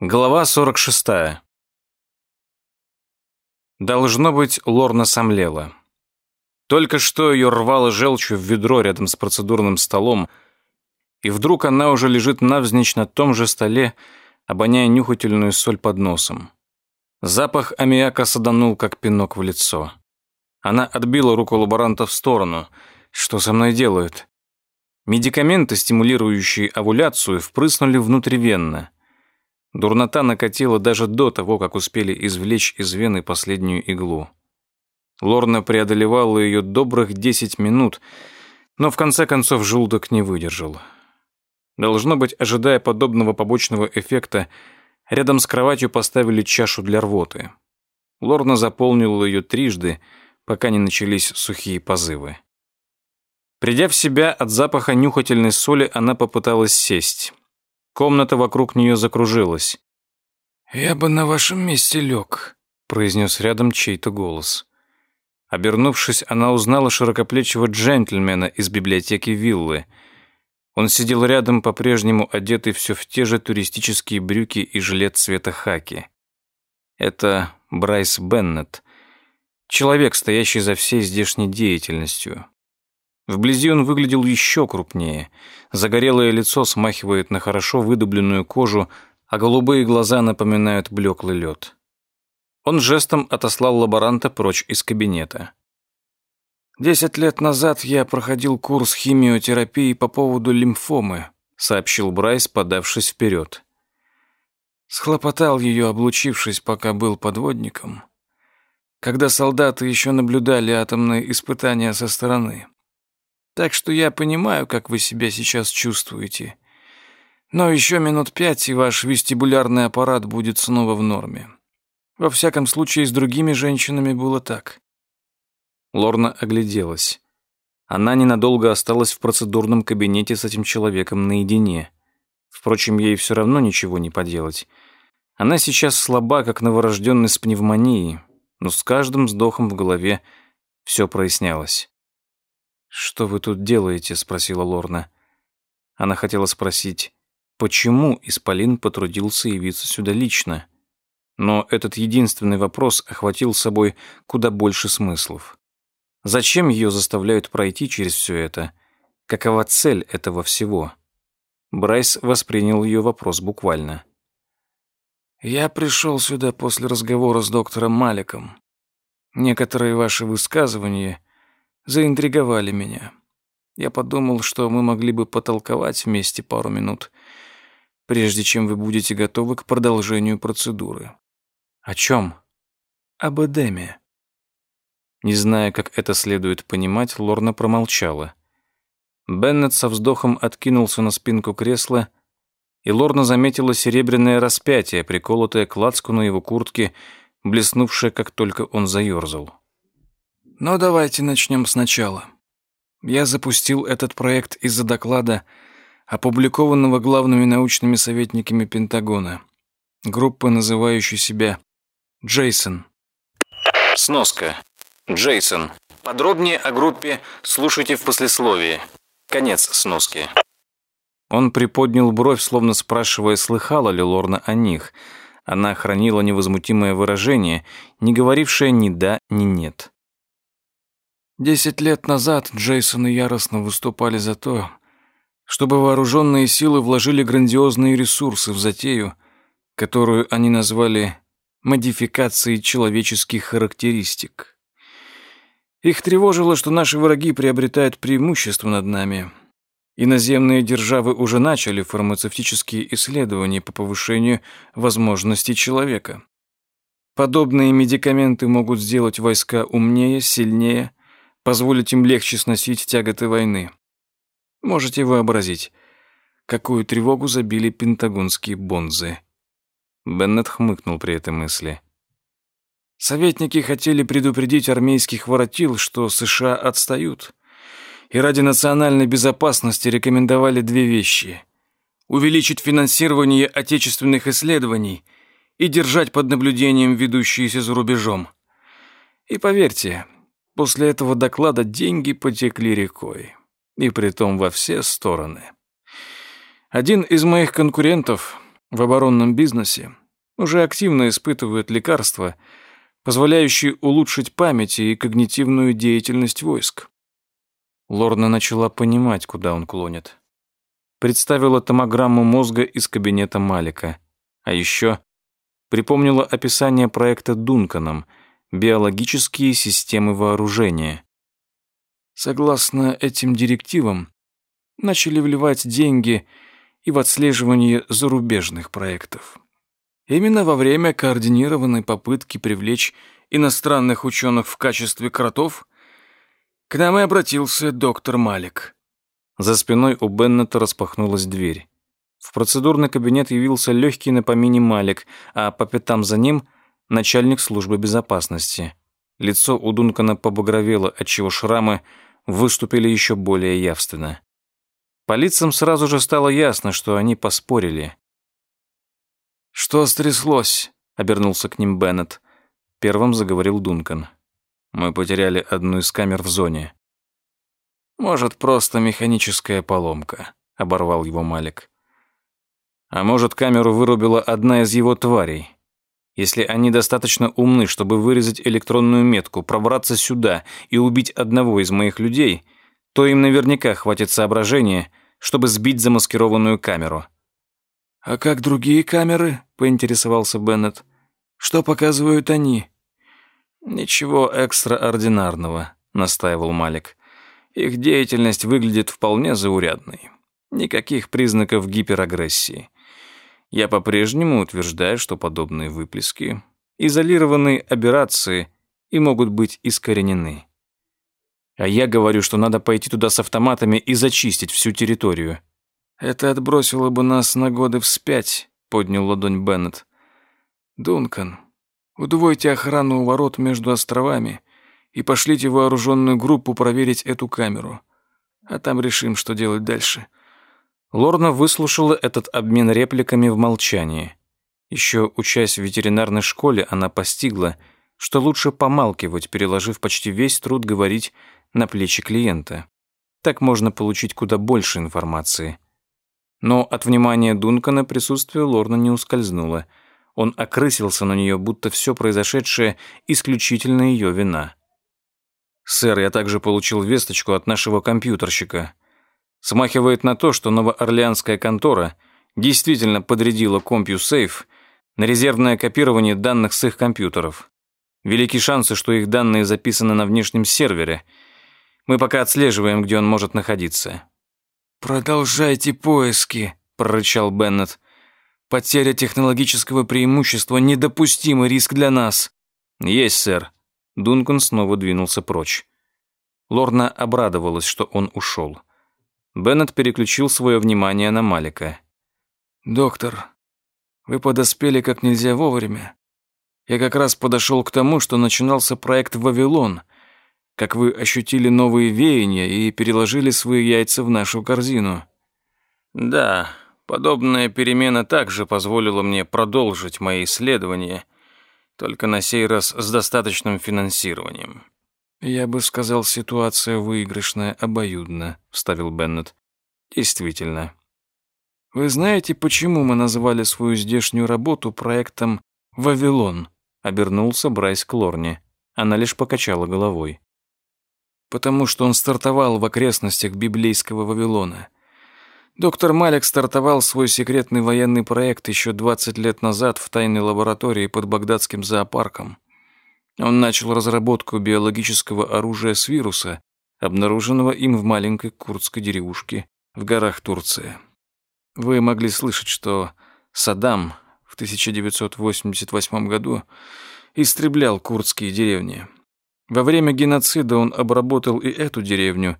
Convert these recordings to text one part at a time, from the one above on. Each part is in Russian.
Глава 46. Должно быть, Лорна сомлела. Только что ее рвало желчью в ведро рядом с процедурным столом, и вдруг она уже лежит навзничь на том же столе, обоняя нюхательную соль под носом. Запах аммиака саданул, как пинок в лицо. Она отбила руку лаборанта в сторону. Что со мной делают? Медикаменты, стимулирующие овуляцию, впрыснули внутривенно – Дурнота накатила даже до того, как успели извлечь из вены последнюю иглу. Лорна преодолевала ее добрых десять минут, но в конце концов желудок не выдержал. Должно быть, ожидая подобного побочного эффекта, рядом с кроватью поставили чашу для рвоты. Лорна заполнила ее трижды, пока не начались сухие позывы. Придя в себя от запаха нюхательной соли, она попыталась сесть. Комната вокруг нее закружилась. «Я бы на вашем месте лег», — произнес рядом чей-то голос. Обернувшись, она узнала широкоплечего джентльмена из библиотеки виллы. Он сидел рядом, по-прежнему одетый все в те же туристические брюки и жилет цвета хаки. Это Брайс Беннет, человек, стоящий за всей здешней деятельностью. Вблизи он выглядел еще крупнее. Загорелое лицо смахивает на хорошо выдубленную кожу, а голубые глаза напоминают блеклый лед. Он жестом отослал лаборанта прочь из кабинета. «Десять лет назад я проходил курс химиотерапии по поводу лимфомы», сообщил Брайс, подавшись вперед. Схлопотал ее, облучившись, пока был подводником. Когда солдаты еще наблюдали атомные испытания со стороны. Так что я понимаю, как вы себя сейчас чувствуете. Но еще минут пять, и ваш вестибулярный аппарат будет снова в норме. Во всяком случае, с другими женщинами было так. Лорна огляделась. Она ненадолго осталась в процедурном кабинете с этим человеком наедине. Впрочем, ей все равно ничего не поделать. Она сейчас слаба, как новорожденный с пневмонией, но с каждым вздохом в голове все прояснялось. «Что вы тут делаете?» — спросила Лорна. Она хотела спросить, почему Исполин потрудился явиться сюда лично. Но этот единственный вопрос охватил собой куда больше смыслов. Зачем ее заставляют пройти через все это? Какова цель этого всего? Брайс воспринял ее вопрос буквально. «Я пришел сюда после разговора с доктором Маликом. Некоторые ваши высказывания заинтриговали меня. Я подумал, что мы могли бы потолковать вместе пару минут, прежде чем вы будете готовы к продолжению процедуры. О чем? Об Эдеме. Не зная, как это следует понимать, Лорна промолчала. Беннет со вздохом откинулся на спинку кресла, и Лорна заметила серебряное распятие, приколотое к лацкану его куртки, блеснувшее, как только он заерзал. Но давайте начнем сначала. Я запустил этот проект из-за доклада, опубликованного главными научными советниками Пентагона. Группа, называющая себя «Джейсон». Сноска. Джейсон. Подробнее о группе слушайте в послесловии. Конец сноски. Он приподнял бровь, словно спрашивая, слыхала ли Лорна о них. Она хранила невозмутимое выражение, не говорившее ни да, ни нет. Десять лет назад Джейсон и яростно выступали за то, чтобы вооруженные силы вложили грандиозные ресурсы в затею, которую они назвали модификацией человеческих характеристик. Их тревожило, что наши враги приобретают преимущество над нами. Иноземные державы уже начали фармацевтические исследования по повышению возможностей человека. Подобные медикаменты могут сделать войска умнее, сильнее позволить им легче сносить тяготы войны. Можете вообразить, какую тревогу забили пентагонские бонзы. Беннет хмыкнул при этой мысли. Советники хотели предупредить армейских воротил, что США отстают, и ради национальной безопасности рекомендовали две вещи — увеличить финансирование отечественных исследований и держать под наблюдением ведущиеся за рубежом. И поверьте, После этого доклада деньги потекли рекой. И притом во все стороны. Один из моих конкурентов в оборонном бизнесе уже активно испытывают лекарства, позволяющие улучшить память и когнитивную деятельность войск. Лорна начала понимать, куда он клонит. Представила томограмму мозга из кабинета Малика. А еще припомнила описание проекта Дунканом «Биологические системы вооружения». Согласно этим директивам, начали вливать деньги и в отслеживание зарубежных проектов. Именно во время координированной попытки привлечь иностранных ученых в качестве кротов к нам и обратился доктор Малик. За спиной у Беннета распахнулась дверь. В процедурный кабинет явился легкий на помине Малик, а по пятам за ним — начальник службы безопасности. Лицо у Дункана побагровело, отчего шрамы выступили еще более явственно. По лицам сразу же стало ясно, что они поспорили. «Что стряслось?» — обернулся к ним Беннет. Первым заговорил Дункан. «Мы потеряли одну из камер в зоне». «Может, просто механическая поломка», — оборвал его Малик. «А может, камеру вырубила одна из его тварей. Если они достаточно умны, чтобы вырезать электронную метку, пробраться сюда и убить одного из моих людей, то им наверняка хватит соображения, чтобы сбить замаскированную камеру». «А как другие камеры?» — поинтересовался Беннет. «Что показывают они?» «Ничего экстраординарного», — настаивал Малик. «Их деятельность выглядит вполне заурядной. Никаких признаков гиперагрессии. Я по-прежнему утверждаю, что подобные выплески — изолированные операции и могут быть искоренены. А я говорю, что надо пойти туда с автоматами и зачистить всю территорию. «Это отбросило бы нас на годы вспять», — поднял ладонь Беннет. «Дункан, удвойте охрану у ворот между островами и пошлите вооруженную группу проверить эту камеру. А там решим, что делать дальше». Лорна выслушала этот обмен репликами в молчании. Еще учась в ветеринарной школе, она постигла, что лучше помалкивать, переложив почти весь труд говорить на плечи клиента. Так можно получить куда больше информации. Но от внимания Дункана присутствие Лорна не ускользнуло. Он окрысился на нее, будто все произошедшее исключительно ее вина. «Сэр, я также получил весточку от нашего компьютерщика. Смахивает на то, что новоорлеанская контора действительно подрядила CompuSafe на резервное копирование данных с их компьютеров. Велики шансы, что их данные записаны на внешнем сервере. Мы пока отслеживаем, где он может находиться. «Продолжайте поиски», — прорычал Беннет. «Потеря технологического преимущества — недопустимый риск для нас». «Есть, сэр». Дункан снова двинулся прочь. Лорна обрадовалась, что он ушел. Беннет переключил свое внимание на Малика. «Доктор, вы подоспели как нельзя вовремя. Я как раз подошел к тому, что начинался проект «Вавилон», как вы ощутили новые веяния и переложили свои яйца в нашу корзину. Да, подобная перемена также позволила мне продолжить мои исследования, только на сей раз с достаточным финансированием. Я бы сказал, ситуация выигрышная обоюдно, вставил Беннет. Действительно. Вы знаете, почему мы назвали свою здешнюю работу проектом «Вавилон»? Обернулся Брайс к Лорне. Она лишь покачала головой потому что он стартовал в окрестностях библейского Вавилона. Доктор Малик стартовал свой секретный военный проект еще 20 лет назад в тайной лаборатории под Багдадским зоопарком. Он начал разработку биологического оружия с вируса, обнаруженного им в маленькой курдской деревушке в горах Турции. Вы могли слышать, что Саддам в 1988 году истреблял курдские деревни. Во время геноцида он обработал и эту деревню,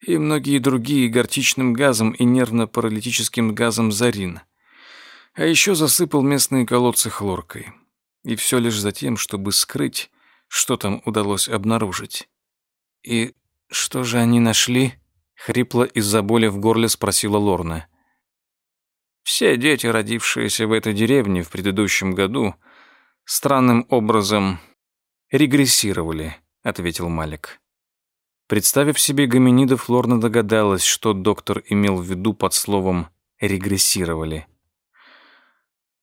и многие другие горчичным газом и нервно-паралитическим газом зарин. А еще засыпал местные колодцы хлоркой. И все лишь за тем, чтобы скрыть, что там удалось обнаружить. «И что же они нашли?» — хрипло из-за боли в горле спросила Лорна. «Все дети, родившиеся в этой деревне в предыдущем году, странным образом «Регрессировали», — ответил Малик. Представив себе гоминидов, Лорна догадалась, что доктор имел в виду под словом «регрессировали».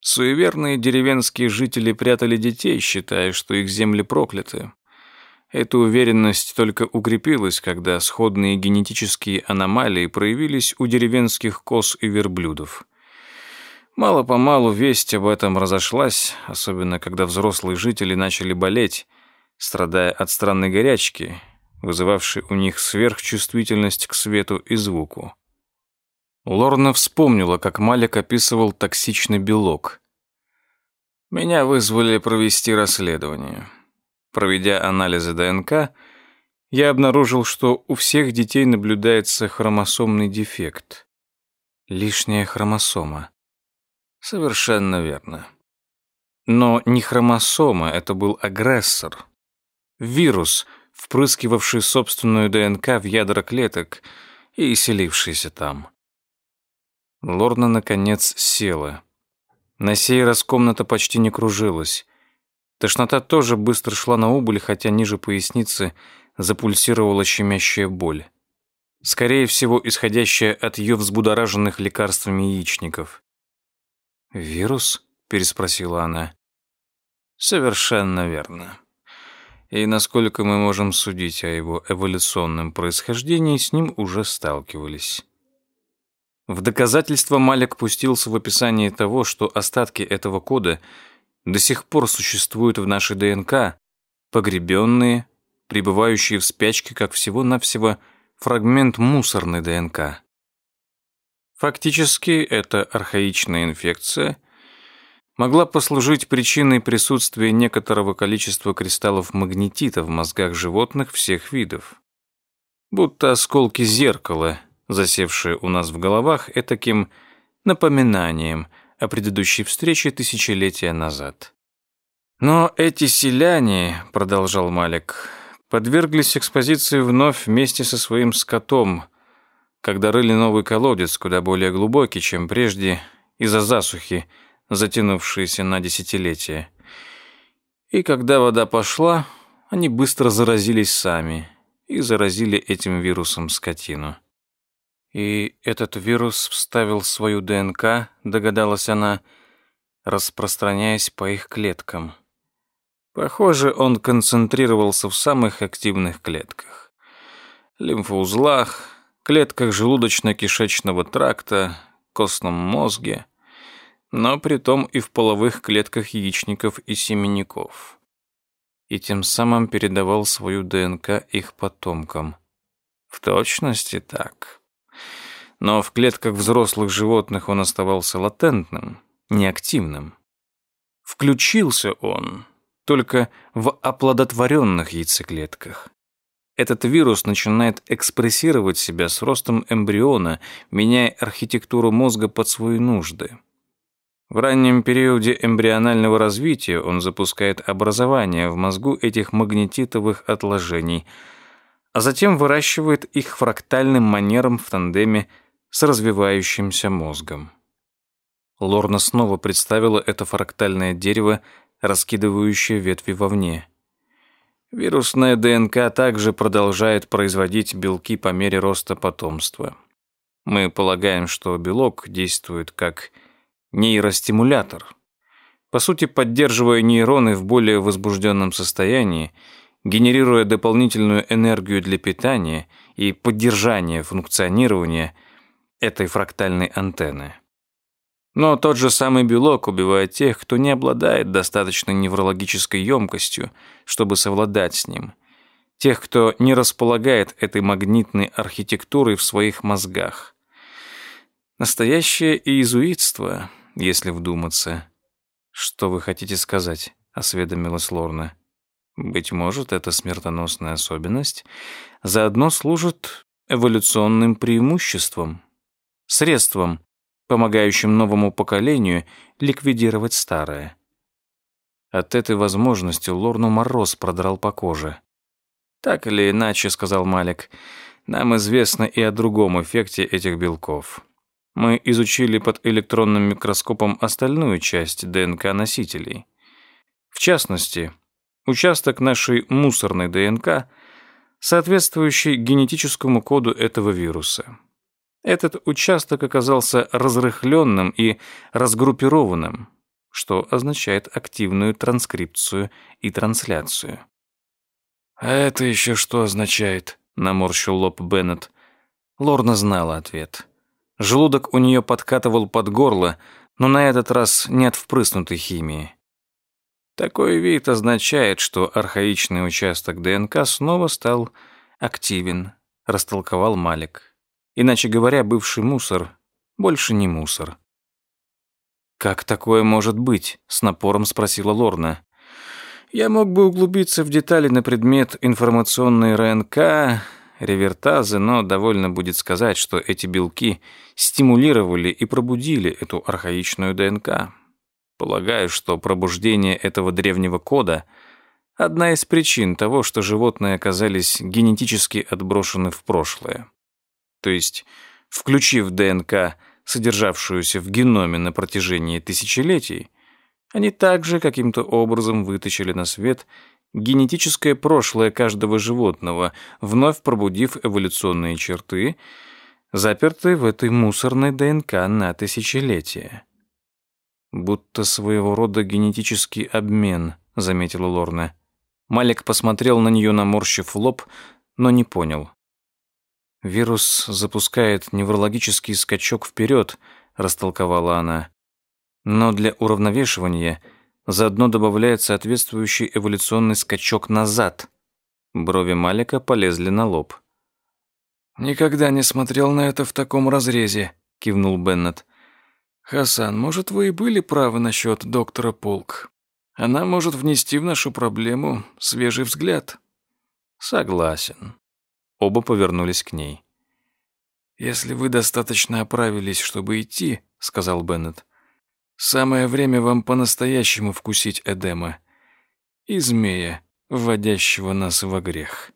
Суеверные деревенские жители прятали детей, считая, что их земли прокляты. Эта уверенность только укрепилась, когда сходные генетические аномалии проявились у деревенских коз и верблюдов. Мало-помалу весть об этом разошлась, особенно когда взрослые жители начали болеть, страдая от странной горячки, вызывавшей у них сверхчувствительность к свету и звуку. Лорна вспомнила, как Малик описывал токсичный белок. «Меня вызвали провести расследование. Проведя анализы ДНК, я обнаружил, что у всех детей наблюдается хромосомный дефект. Лишняя хромосома. Совершенно верно. Но не хромосома, это был агрессор. Вирус, впрыскивавший собственную ДНК в ядра клеток и селившийся там. Лорна, наконец, села. На сей раз комната почти не кружилась. Тошнота тоже быстро шла на убыль, хотя ниже поясницы запульсировала щемящая боль. Скорее всего, исходящая от ее взбудораженных лекарствами яичников. «Вирус?» — переспросила она. «Совершенно верно. И насколько мы можем судить о его эволюционном происхождении, с ним уже сталкивались». В доказательство Малик пустился в описание того, что остатки этого кода до сих пор существуют в нашей ДНК, погребенные, пребывающие в спячке как всего-навсего фрагмент мусорной ДНК. Фактически, эта архаичная инфекция могла послужить причиной присутствия некоторого количества кристаллов магнетита в мозгах животных всех видов. Будто осколки зеркала, засевшее у нас в головах этаким напоминанием о предыдущей встрече тысячелетия назад. Но эти селяне, продолжал Малик, подверглись экспозиции вновь вместе со своим скотом, когда рыли новый колодец, куда более глубокий, чем прежде, из-за засухи, затянувшейся на десятилетия. И когда вода пошла, они быстро заразились сами и заразили этим вирусом скотину. И этот вирус вставил свою ДНК, догадалась она, распространяясь по их клеткам. Похоже, он концентрировался в самых активных клетках. Лимфоузлах, клетках желудочно-кишечного тракта, костном мозге, но при том и в половых клетках яичников и семенников. И тем самым передавал свою ДНК их потомкам. В точности так но в клетках взрослых животных он оставался латентным, неактивным. Включился он только в оплодотворенных яйцеклетках. Этот вирус начинает экспрессировать себя с ростом эмбриона, меняя архитектуру мозга под свои нужды. В раннем периоде эмбрионального развития он запускает образование в мозгу этих магнетитовых отложений, а затем выращивает их фрактальным манером в тандеме с развивающимся мозгом. Лорна снова представила это фрактальное дерево, раскидывающее ветви вовне. Вирусная ДНК также продолжает производить белки по мере роста потомства. Мы полагаем, что белок действует как нейростимулятор. По сути, поддерживая нейроны в более возбужденном состоянии, генерируя дополнительную энергию для питания и поддержания функционирования – этой фрактальной антенны. Но тот же самый белок убивает тех, кто не обладает достаточной неврологической емкостью, чтобы совладать с ним. Тех, кто не располагает этой магнитной архитектурой в своих мозгах. Настоящее иезуитство, если вдуматься. «Что вы хотите сказать?» — осведомилась Лорна. «Быть может, эта смертоносная особенность заодно служит эволюционным преимуществом, средством, помогающим новому поколению ликвидировать старое. От этой возможности Лорну мороз продрал по коже. «Так или иначе», — сказал Малик, — «нам известно и о другом эффекте этих белков. Мы изучили под электронным микроскопом остальную часть ДНК-носителей. В частности, участок нашей мусорной ДНК, соответствующий генетическому коду этого вируса. Этот участок оказался разрыхленным и разгруппированным. что означает активную транскрипцию и трансляцию. «А это еще что означает?» — наморщил лоб Беннет. Лорна знала ответ. Желудок у нее подкатывал под горло, но на этот раз не от впрыснутой химии. Такой вид означает, что архаичный участок ДНК снова стал активен, растолковал Малик. Иначе говоря, бывший мусор больше не мусор. «Как такое может быть?» — с напором спросила Лорна. «Я мог бы углубиться в детали на предмет информационной РНК, ревертазы, но довольно будет сказать, что эти белки стимулировали и пробудили эту архаичную ДНК. Полагаю, что пробуждение этого древнего кода — одна из причин того, что животные оказались генетически отброшены в прошлое. То есть, включив ДНК, содержавшуюся в геноме на протяжении тысячелетий, они также каким-то образом вытащили на свет генетическое прошлое каждого животного, вновь пробудив эволюционные черты, запертые в этой мусорной ДНК на тысячелетия. «Будто своего рода генетический обмен», — заметила Лорна. Малик посмотрел на нее, наморщив лоб, но не понял. «Вирус запускает неврологический скачок вперед», — растолковала она. «Но для уравновешивания — заодно добавляет соответствующий эволюционный скачок назад. Брови Малика полезли на лоб. «Никогда не смотрел на это в таком разрезе», — кивнул Беннет. «Хасан, может, вы и были правы насчет доктора Полк. Она может внести в нашу проблему свежий взгляд». «Согласен». Оба повернулись к ней. «Если вы достаточно оправились, чтобы идти», — сказал Беннет, Самое время вам по-настоящему вкусить Эдема и змея, вводящего нас во грех.